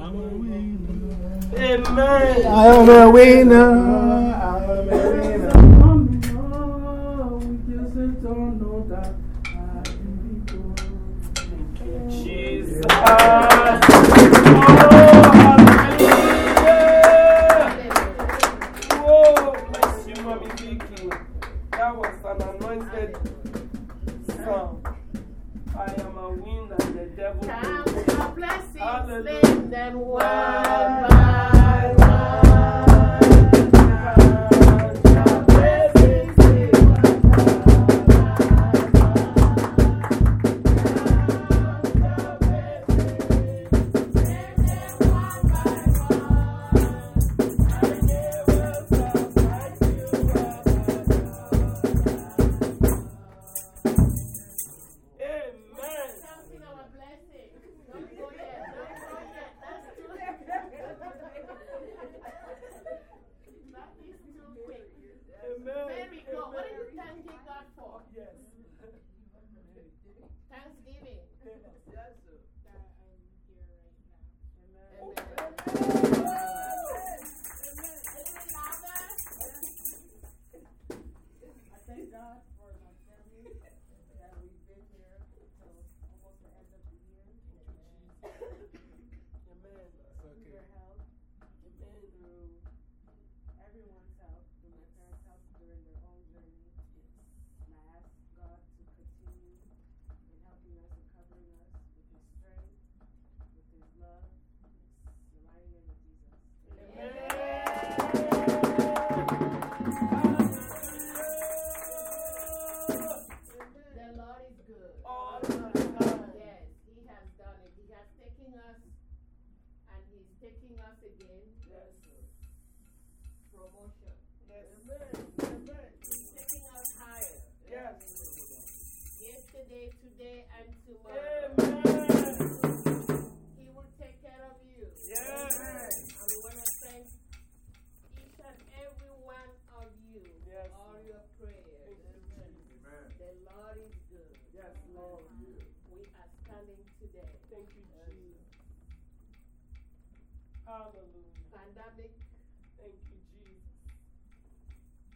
I'm a winner. Amen. I am a winner. That is too quick. Amen. Very good. What are you thanking God for? Yes. Thanksgiving. I Yes. Promotion. Yes. Amen. He's taking us higher. Yes. Yesterday, today, and tomorrow. Amen. He will take care of you. Yes. And we want to thank each and every one of you Yes. for all your prayers. Amen. The Lord is good. Yes, Lord. We are standing today. Thank you. Hallelujah. Pandemic, Thank you, Jesus.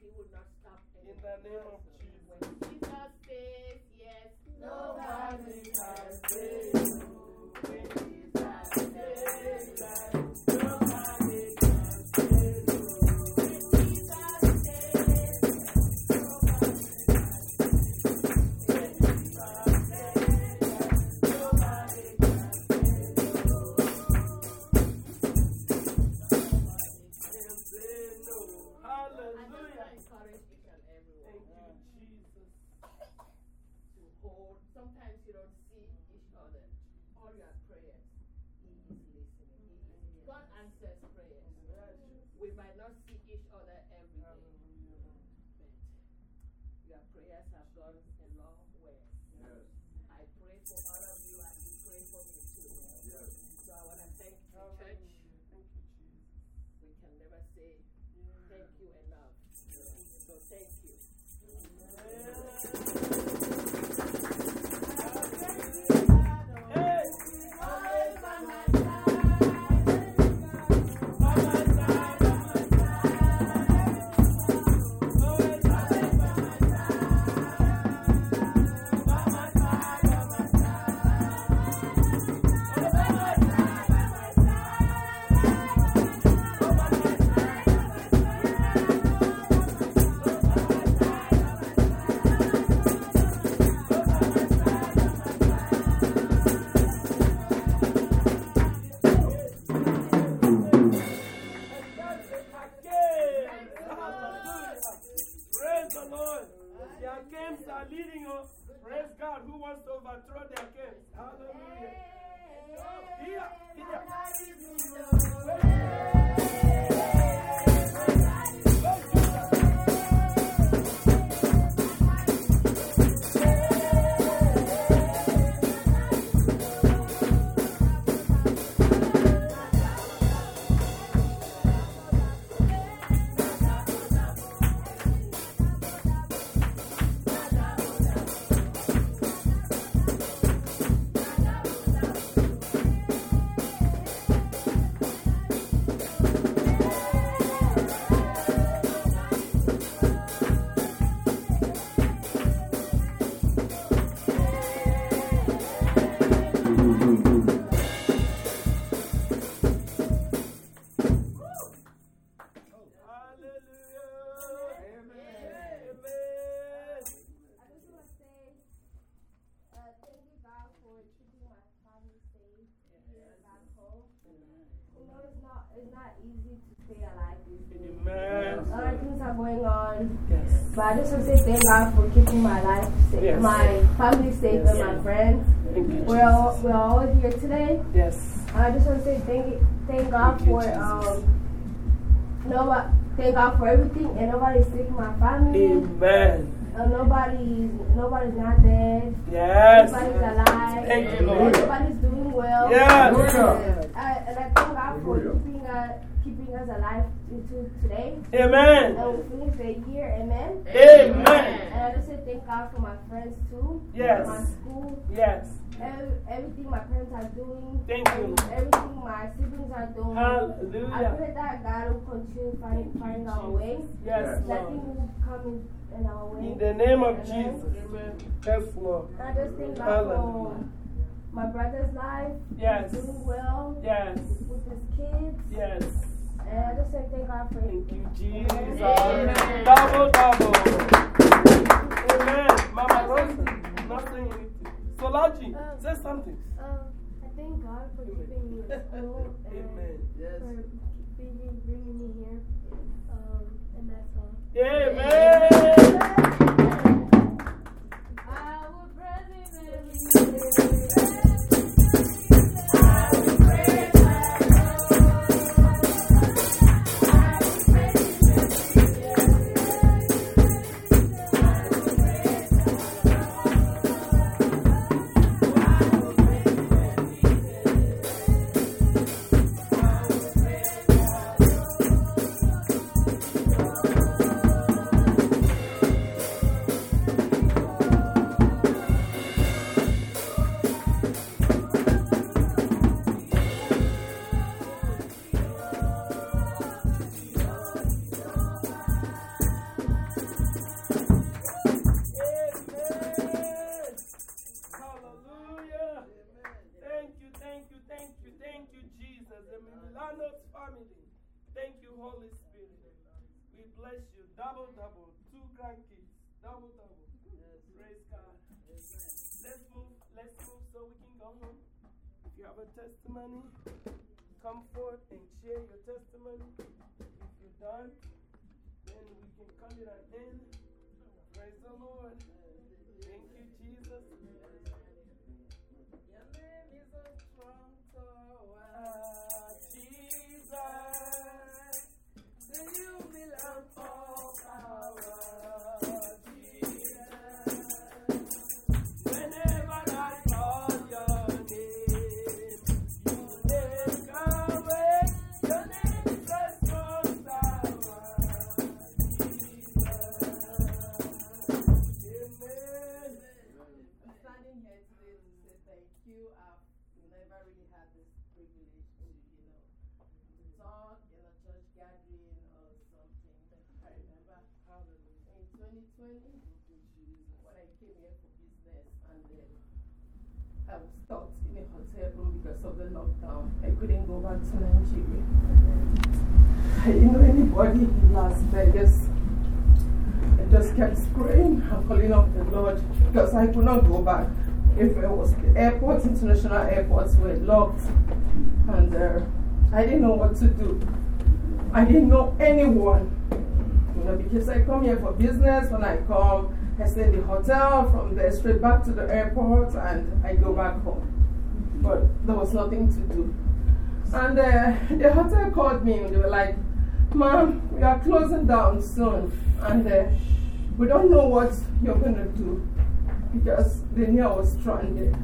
He will not stop In the name of Jesus. When Jesus. Jesus says yes, Nobody can to. Sometimes you don't see each other. All your prayers, He is listening. He is- God answers prayers. We might not see each other every day, but your prayers have gone Hallelujah. Here, here. Easy to stay alive. Amen. A lot of things are going on, Yes. but I just want to say thank God for keeping my life safe, Yes. my family safe, and my friends. Thank. We're all, we're all here today. Yes. I just want to say thank thank God Thank for Jesus. um nobody thank God for everything and nobody's in my family. Amen. Uh, nobody's nobody's not dead. Yes. Everybody's alive. Thank you, Lord. Everybody's doing well. Yes. I, and I for keeping us keeping us alive into today. Amen. And we finish the year, amen. Amen. And I just say thank God for my friends too. Yes. My school, Yes. every, everything my parents are doing. Thank you. Everything my siblings are doing. Hallelujah. I pray that God will continue finding, finding our way. Yes, Nothing will come in, in our way. In the name of Amen. Jesus. Yes, Lord. I just thank God Hallelujah. for my brother's life. Yes. He's doing well Yes. with his kids. Yes. And I just say thank God for Thank you, Jesus. Amen. Double, double. Amen. Mama Rosa, not saying anything. Solaji, say something. Um, I thank God for keeping me at school and Amen. for bringing, bringing me here. Um, and that's all. Amen. I testimony, come forth and share your testimony. If you're done, then we can call it an end. Praise the Lord. Thank you, Jesus. Your name is a strong tower, Jesus. To you belong all power, 2020 when I came here for business and then I was stuck in a hotel room because of the lockdown. I couldn't go back to Nigeria. I didn't know anybody in Las Vegas. I just kept praying and calling up the Lord because I could not go back. If it was the airports, international airports were locked, and uh, I didn't know what to do. I didn't know anyone, know, because I come here for business. When I come, I stay in the hotel. From there, straight back to the airport, and I go back home. But there was nothing to do. And uh, the hotel called me and they were like, Mom, we are closing down soon. And uh, we don't know what you're going to do because they knew I was stranded.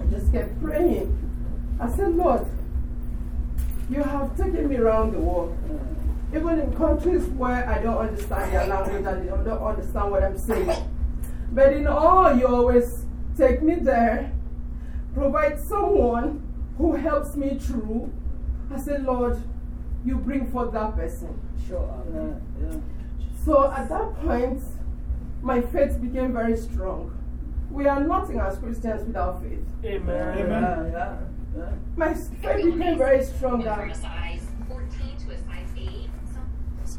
I just kept praying. I said, Lord, you have taken me around the world. Even in countries where I don't understand their language and they don't understand what I'm saying. But in all, you always take me there, provide someone who helps me through. I say, Lord, you bring forth that person. Sure. So at that point, my faith became very strong. We are nothing as Christians without faith. Amen. Yeah, yeah, yeah. My faith became very strong that,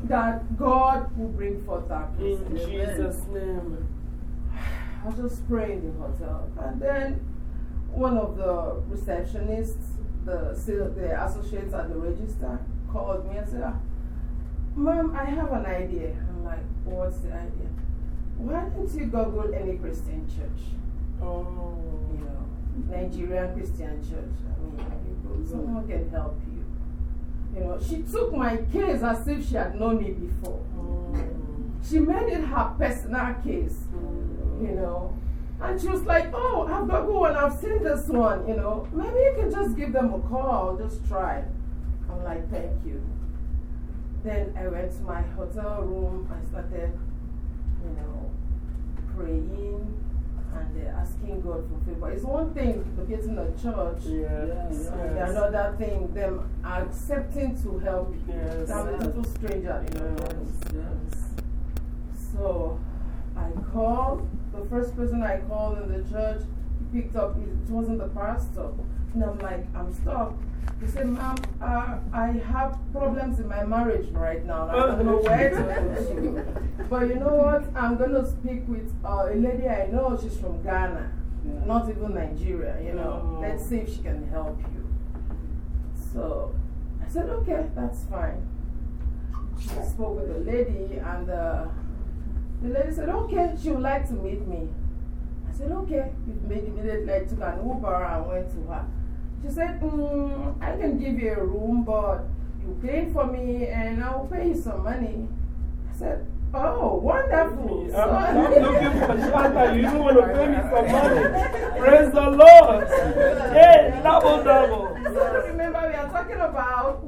that God will bring forth that In person. Jesus' name. I was just praying in the hotel. And then one of the receptionists the, the associates at the register called me and said, ah, Mom, I have an idea. I'm like, What's the idea? Why don't you Google any Christian church? Oh. You know, Nigerian Christian church. I mean, someone can help you. You know, she took my case as if she had known me before. Mm. She made it her personal case, you know. And she was like, Oh, I've got one, I've seen this one, you know. Maybe you can just give them a call, just try. I'm like, Thank you. Then I went to my hotel room, I started, you know, praying and uh, asking God for favor. It's one thing locating a church, Yes. and yes. another thing, them accepting to help. Yes. I'm a total stranger, you know. Yes. So I called, the first person I called in the church, he picked up, it wasn't the pastor. And I'm like, I'm stuck. He said, Ma'am, uh, I have problems in my marriage right now. I don't know where to go you. But you know what? I'm going to speak with uh, a lady I know. She's from Ghana, not even Nigeria. You know, Oh. let's see if she can help you. So I said, okay, that's fine. I spoke with the lady, and uh, the lady said, okay, she would like to meet me. I said, okay. We made immediately I took an Uber and went to her. She said, mm, I can give you a room, but you clean for me and I'll pay you some money. I said, oh, wonderful. I'm, I'm looking for shelter. You don't want to pay me some money. Praise the Lord. Hey, double, double. So remember, we are talking about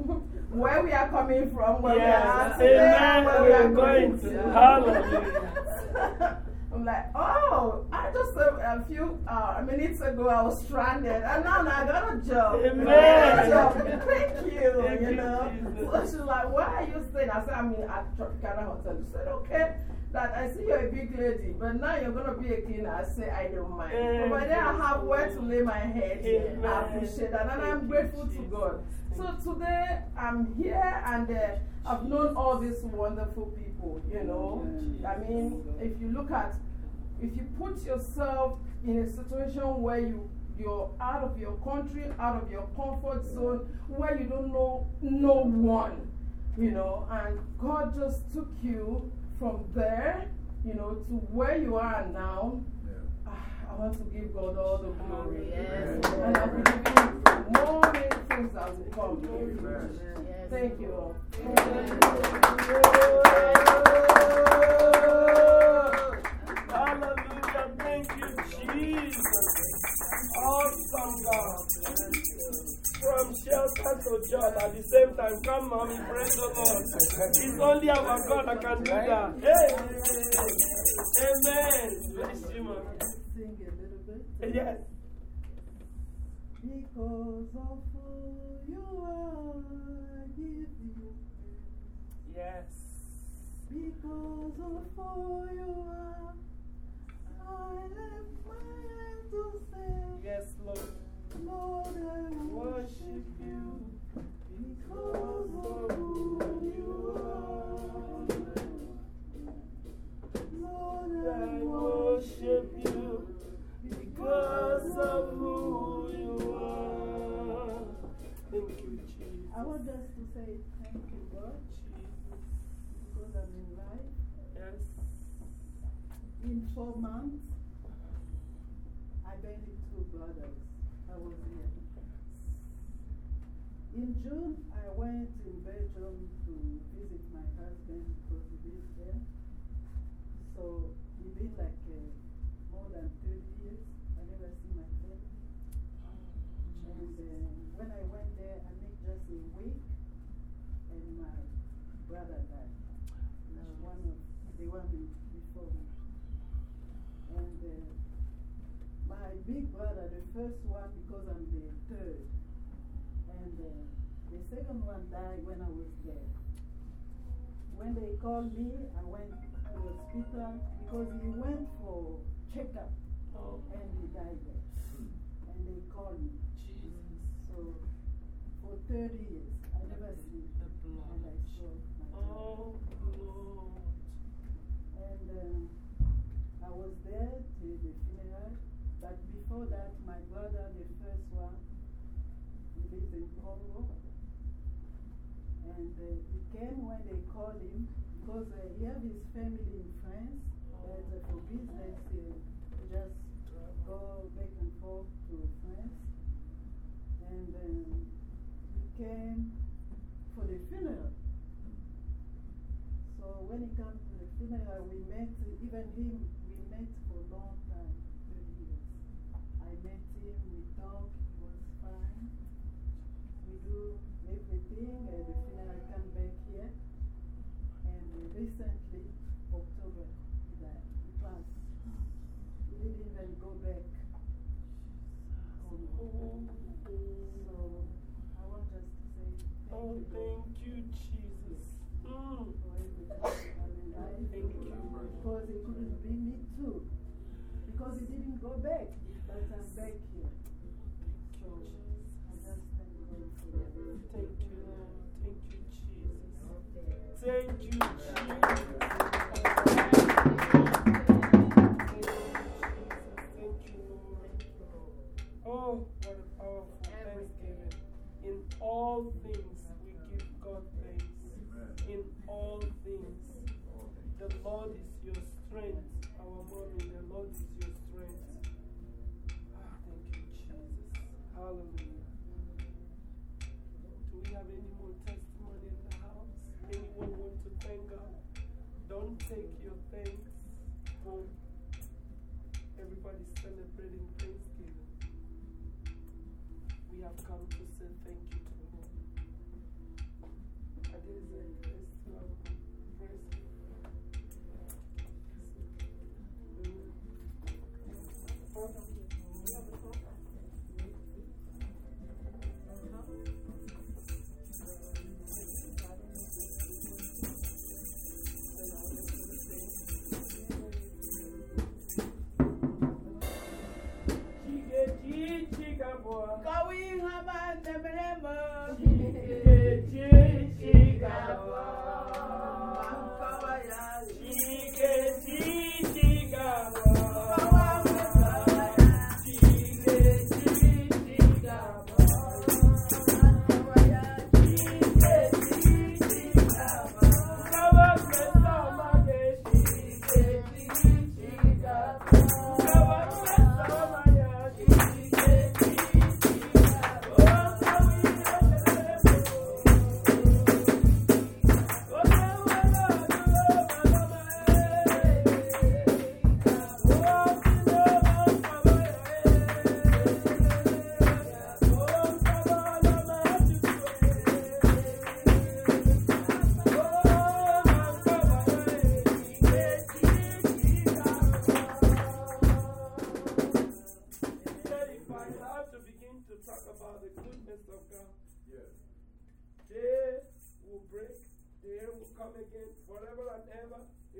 where we are coming from, where Yes. we are at, Amen. where We are going to. Hallelujah. I'm like, oh, I just a, a few uh, minutes ago I was stranded, and now I got a job. Amen. I got a job. Thank you. Thank you know. So she's like, where are you staying? I said, I'm in at Tropicana Hotel. She said, okay. That I see you're a big lady, but now you're gonna be a cleaner. I say I don't mind. Amen. But then I have where to lay my head. Amen. I appreciate that, and I'm grateful to God. So today I'm here and uh, I've known all these wonderful people, you know. I mean, if you look at, if you put yourself in a situation where you, you're out of your country, out of your comfort zone, where you don't know no one, you know, and God just took you from there, you know, to where you are now. Ah, I want to give God all the glory. Yes. And I believe in more many things that will come. in the Yes. future. Thank you Awesome God. From shelter to job at the same time. Come, mommy, praise the Lord. It's only our God that can do that. Hey. Amen. Bless you, mommy. Yes. Because of who you are, I give you. Yes. Because of who you are, brother, the first one, because I'm the third, and uh, the second one died when I was there. When they called me, I went to the hospital because he went for checkup Oh, and he died there. And they called me. Jesus. So for 30 years, I never see The blood. and I saw my. Oh, Lord. And um, I was there till the that, my brother, the first one, lives in Congo. And、uh, he came when they called him because、uh, he has his family in France, uh, for business, he just go back and forth to France. and um, he came for the funeral. So when he came to the funeral, we met even him back, but I'm back Everybody's celebrating Thanksgiving. We have come to say thank you to the Lord. I didn't say praise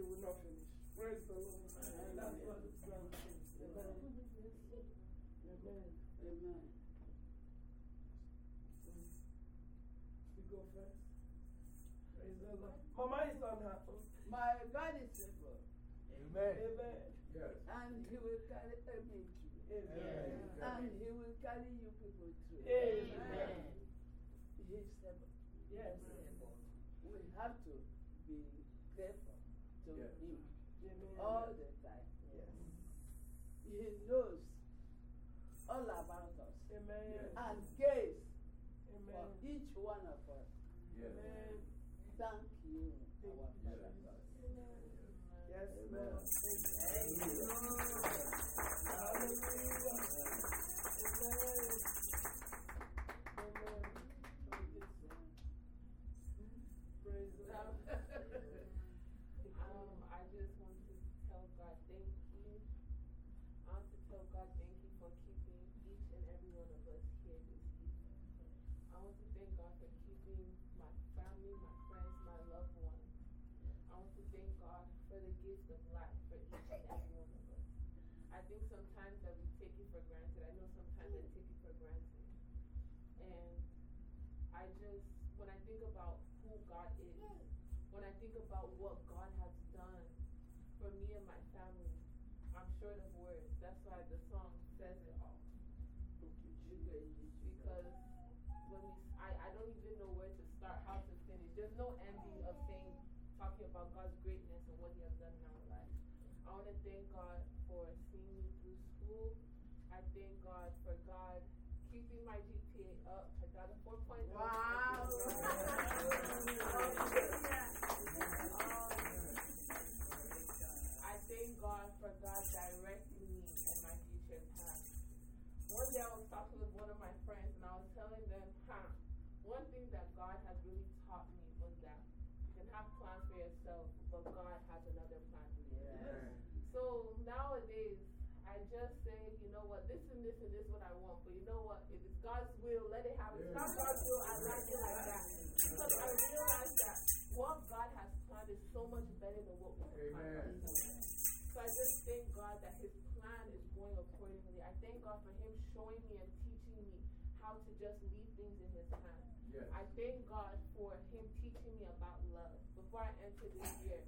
will not finish. Praise the Lord. And that's what it's going to Amen. Amen. Amen. We go first. Praise the Lord. Mama is on her own. My God is faithful. Amen. Amen. Yes. And He will carry me through. Amen. And He will carry you people through. Amen. He is able. Yes. We have to be grateful to Him Amen. all the time. He knows all about us Amen. and cares for each one of us. Amen. Thank you, our Father God. Yes, Lord. Thank you. Gift of life for each and every one of us. I think sometimes that we take it for granted. I know sometimes I take it for granted. And I just, when I think about who God is, when I think about what God has done for me and my family, I'm short of words. That's why the song says it all. Because when we, I, I don't even know where to start, how to finish. There's no ending of saying talking about God's greatness and what He has done in our lives. I want to thank God for seeing me through school. I thank God for God keeping my GPA up. I got a 4.0. Wow. Know what, if it's God's will, let it happen. If it's not God's will, I like it like that. Because I realize that what God has planned is so much better than what we have planned. So I just thank God that His plan is going accordingly. I thank God for Him showing me and teaching me how to just leave things in His hands. I thank God for Him teaching me about love. Before I enter this year,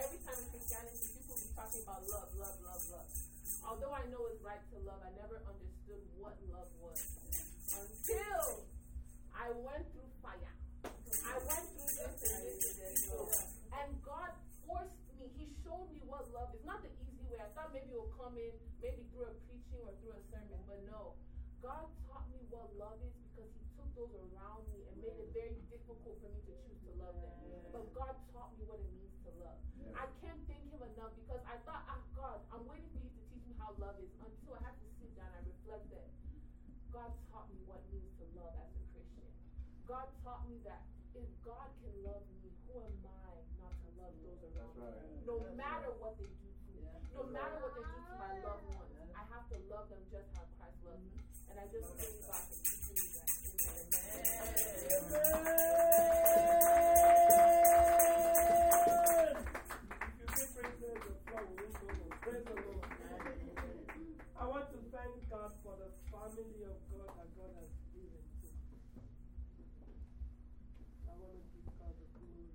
every time in Christianity, people be talking about love, love, love, love. Although I know it's right to love, I never understood what love was until I went through fire. I went through this and this and this. And God forced me, He showed me what love is. Not the easy way. I thought maybe it will come in, maybe through a preaching or through a sermon, but no. God taught me what love is because He took those around God for the family of God that God has given to me. I want to give God the glory.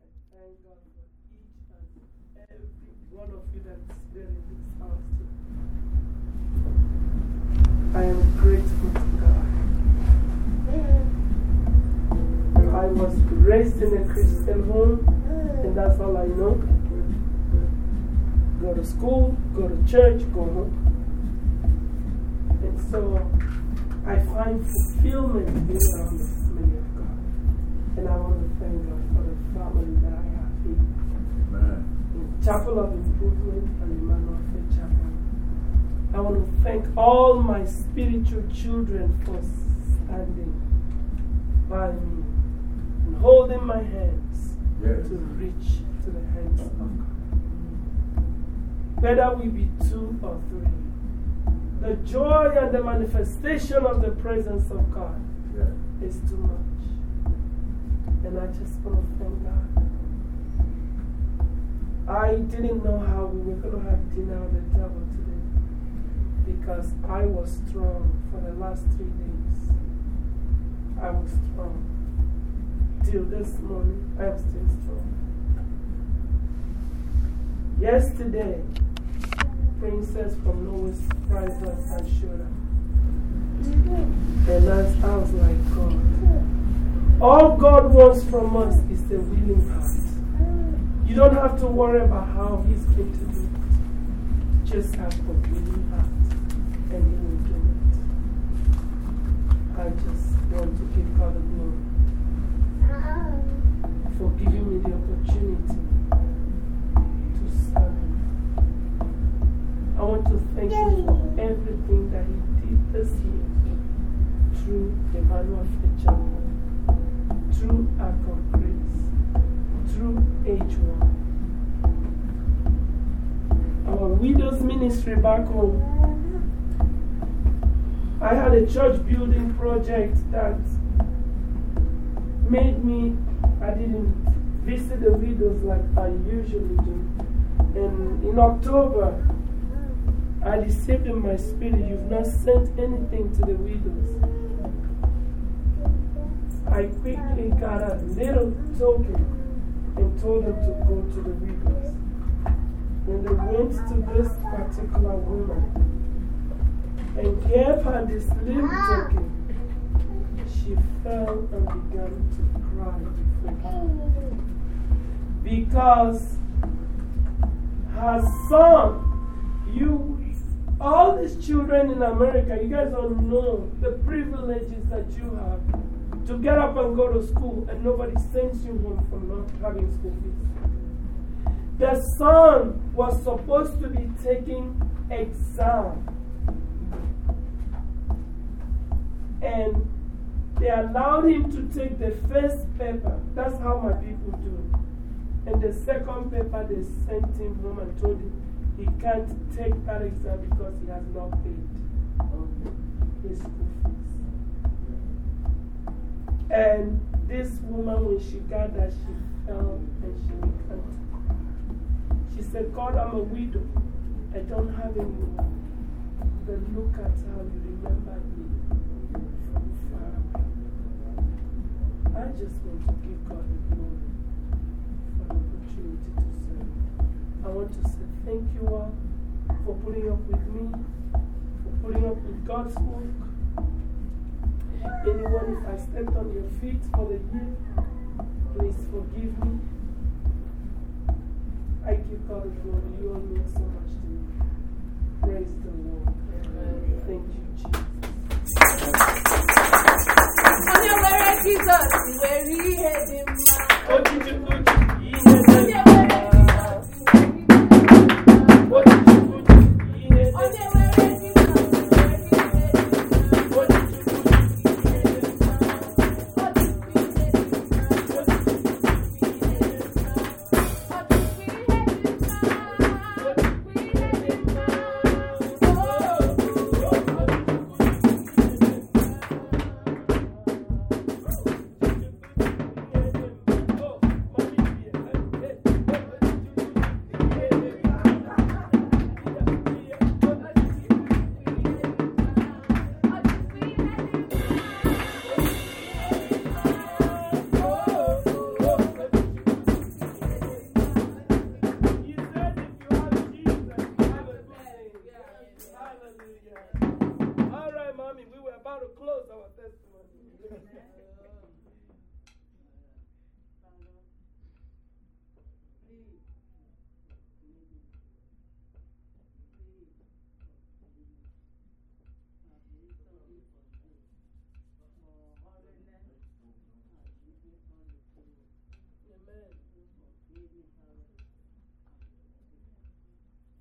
I thank God for each and every one of you that's there in this house. I am grateful to God. I was raised in a Christian home, and that's all I know. Go to school, go to church, go home. And so I find fulfillment being around the family of God. And I want to thank God for the family that I have here. In Chapel of Improvement and Emmanuel Faith Chapel. I want to thank all my spiritual children for standing by me and holding my hands Yes. to reach to the hands of God. Whether we be two or three, the joy and the manifestation of the presence of God is too much. And I just want to thank God. I didn't know how we were going to have dinner at the table today because I was strong for the last three days. I was strong. Till this morning, I'm still strong. Yesterday, Princess from surprised us and showed up. Mm-hmm. And that's, I was like, God. All God wants from us is a willing heart. Mm. You don't have to worry about how He's going to do it. Just have a willing heart, and He will do it. I just want to give God the glory uh-huh. for giving me the opportunity to serve Him. I want to thank Him for everything that He did this year through Emmanuel Faith Chapel, through Act of Grace, through H1. Our widows ministry back home. I had a church building project that made me, I didn't visit the widows like I usually do. And in October, I received in my spirit, you've not sent anything to the widows. I quickly got a little token and told them to go to the widows. When they went to this particular woman and gave her this little token, she fell and began to cry. Because her son, you, all these children in America, you guys don't know the privileges that you have to get up and go to school and nobody sends you home for not having school fees. The son was supposed to be taking exam. And they allowed him to take the first paper. That's how my people do. And the second paper, they sent him home and told him he can't take that exam because he has not paid his school fees. And this woman, when she got that, she fell and she recanted. She said, God, I'm a widow. I don't have anyone. But look at how you remember me from far away. I just want to give God the glory for the opportunity. I want to say thank you all for putting up with me, for putting up with God's work. Anyone, if I stepped on your feet for the year, please forgive me. I give God the glory. You all mean so much to me. Praise the Lord. Thank you, Jesus. Our testimony.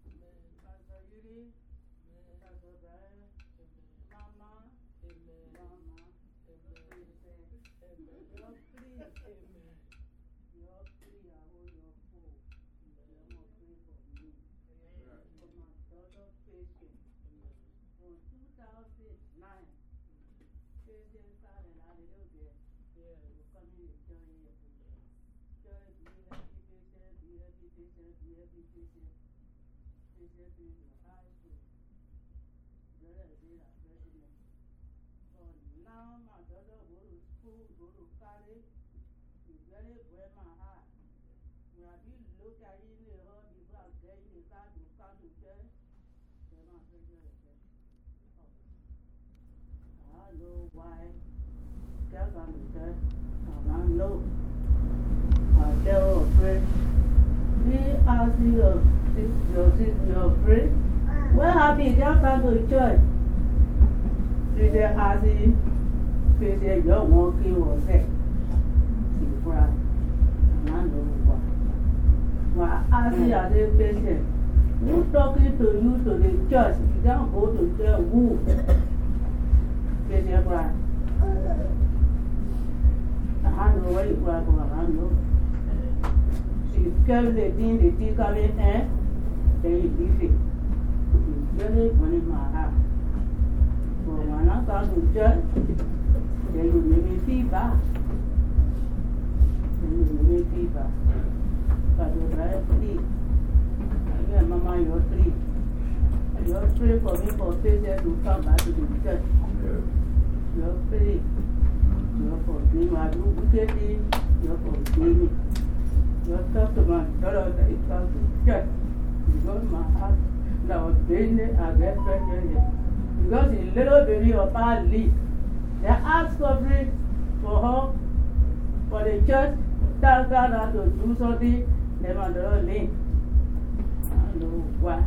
Amen. Pastor Yuri, Pastor Brian, Mama, Amen. Mama, Amen. Amen. You're free. Amen. You're free. I hold your full. You're not free for me. For my daughter, patient. From 2009, patient started hallelujah. Yeah. We're coming to join you. Joy, be happy, patient, be be happy, patient. Patient in your go to Know. Ask you your your your pray. When happy, just come to church. She said, I see, she said, your walking there. She cried. And I know why. When I ask you as a patient, who talking to you to the church? You don't go to church, who? She said, cry. I know where you kept the thing, the thing coming in, then you leave it. It's really burning my heart. But when I come to church, then you make me feel bad. Then you make me. But you're very free. You and Mama, you're free. You're for me for Patience to come back to the. You're free. You're forgiving. I do wicked things. You're forgiving. You're talk to my daughter that is come to church. Because my heart, that was business, I get pregnant. Because the little baby of our leave, they asked for free for her, for the church, Takara to do something, never do link. I know why.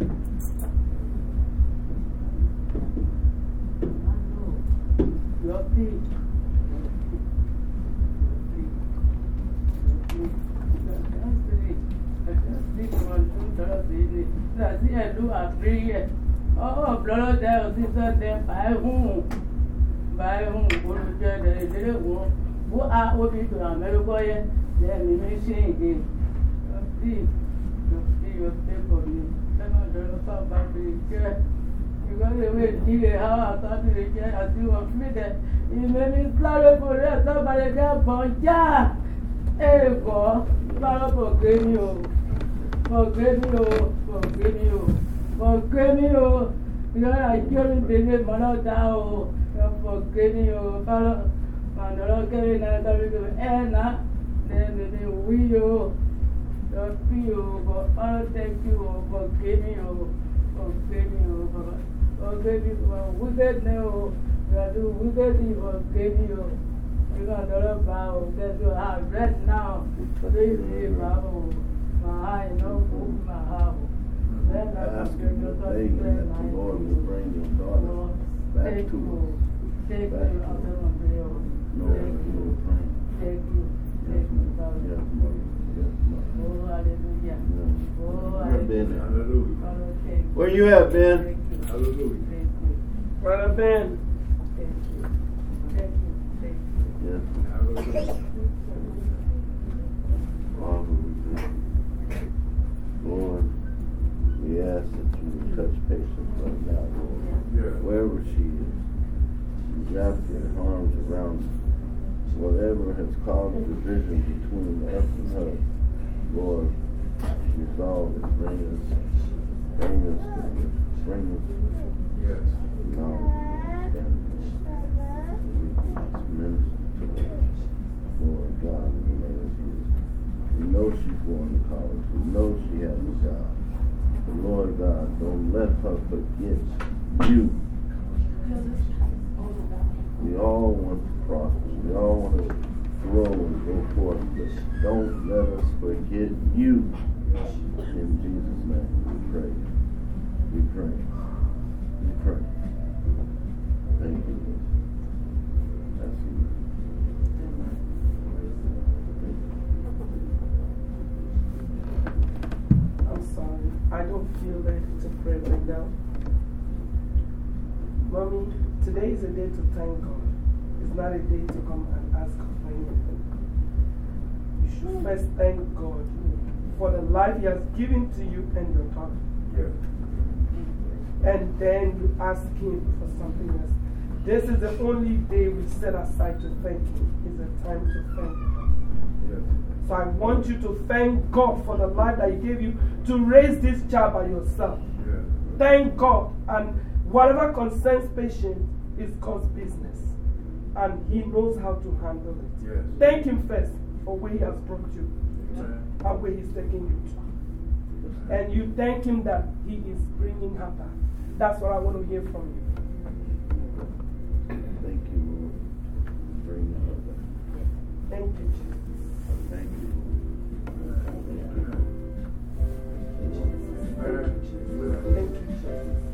different from Thursday. That I do a prayer. Oh, brother, there was this and then by whom? By whom would you tell the little one? Who are what you do, America? Then you may change it. See, you see your paper. You got away, dear, how I thought you were as you were fitted. You made me sorry for that, somebody got bonja. Hey. Forgive me, oh, forgive me, oh, forgive me, oh. Because I couldn't believe my Lord now, forgive me, oh, Father. My Lord, me that, give me and now, then the we, oh, the fee, oh, but Father, thank you, oh, forgive me, oh, forgive me, oh, Father. Forgive me for wickedness, oh, we are doing wicked forgive me, oh. You're going to bow, that's what I read now. Please, bow. Ask him to pray that the Lord will bring your daughter back to us. Thank you, to us. Lord. Lord, you will bring. Thank you. Thank you, mother. Father. Yes, mother. Yes, mother. Oh, hallelujah. Oh, Where hallelujah. Ben at? Hallelujah. You. Where you at, Ben? Hallelujah. Thank you. Brother Ben, Thank you. Thank you. Thank you. Yes. Hallelujah. Father, we thank you. Lord, we ask that you would touch patience right now, Lord. Yeah. Wherever she is, you wrap your arms around whatever has caused division between us and her. Lord, resolve it. Bring us, bring us, bring us Yes. and just minister to her. Lord God. We know she's going to college. We know she has a job. But Lord God, don't let her forget you. We all want to prosper. We all want to go forth. But don't let us forget you. In Jesus' name, we pray. We pray. We pray. Thank you. You. I'm sorry. I don't feel ready to pray right now. Mommy, today is a day to thank God. It's not a day to come ask. You should first thank God for the life He has given to you and your daughter. Yeah. And then you ask Him for something else. This is the only day we set aside to thank Him. It's a time to thank Him. So I want you to thank God for the life that He gave you to raise this child by yourself. Yeah. Thank God. And whatever concerns patience is God's business and He knows how to handle it. Yes. Thank Him first for where He has brought you Amen. and where He's taking you to. And you thank Him that He is bringing her back. That's what I want to hear from you. Thank you, Lord, for her back. Thank you, Jesus. Thank you. Thank you, Jesus. Thank you, Jesus.